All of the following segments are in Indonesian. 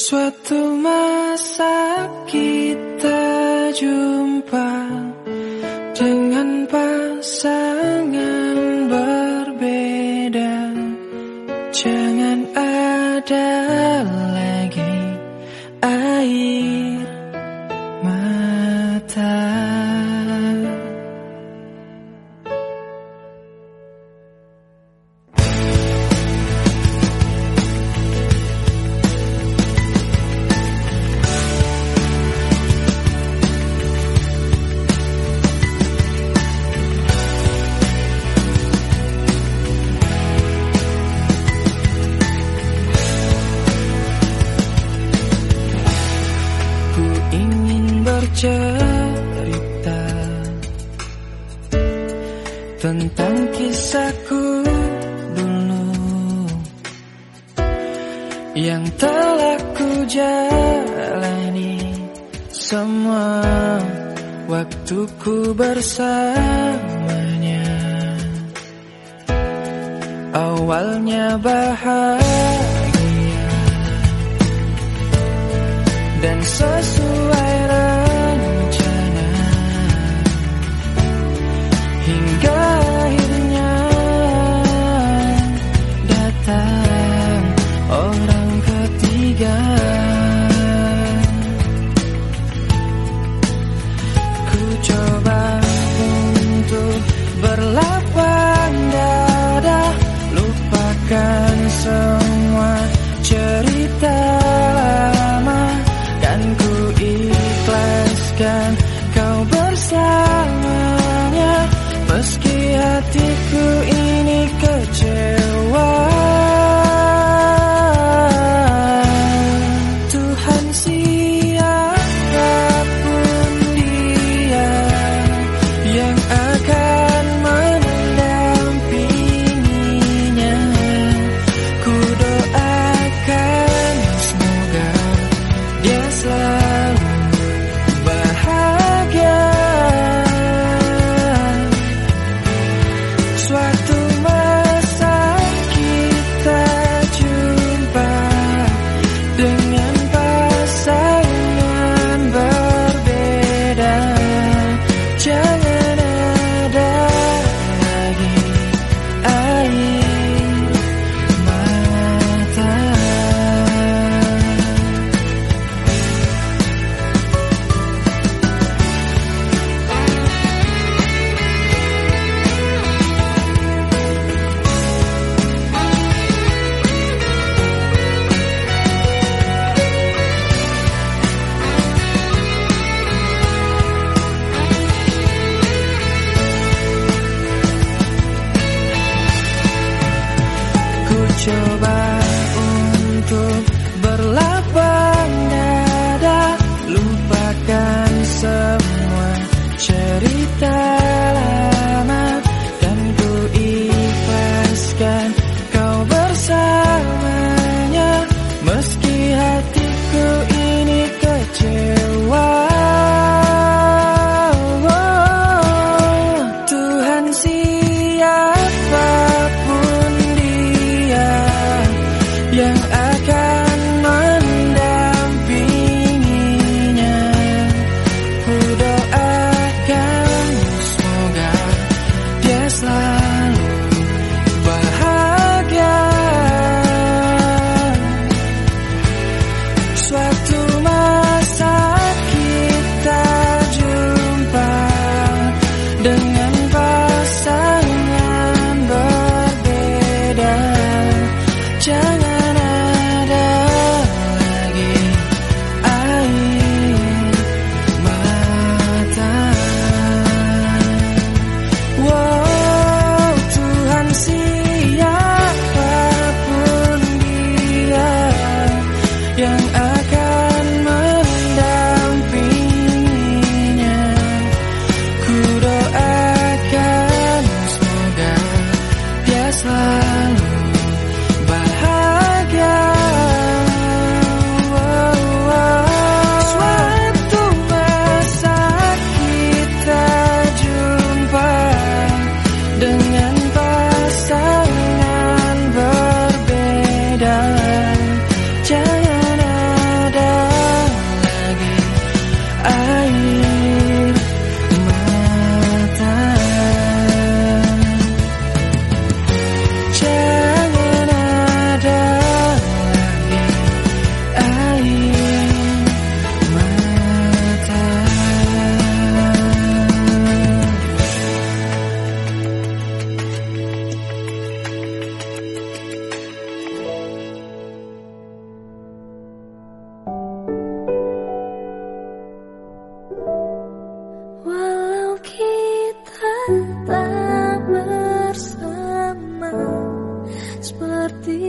Suatu masa kita jumpa dengan pasar. cerita tentang kisahku dulu yang telah ku jalani semua waktuku bersamanya. Awalnya bahagia dan sesuai kan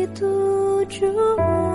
独住我。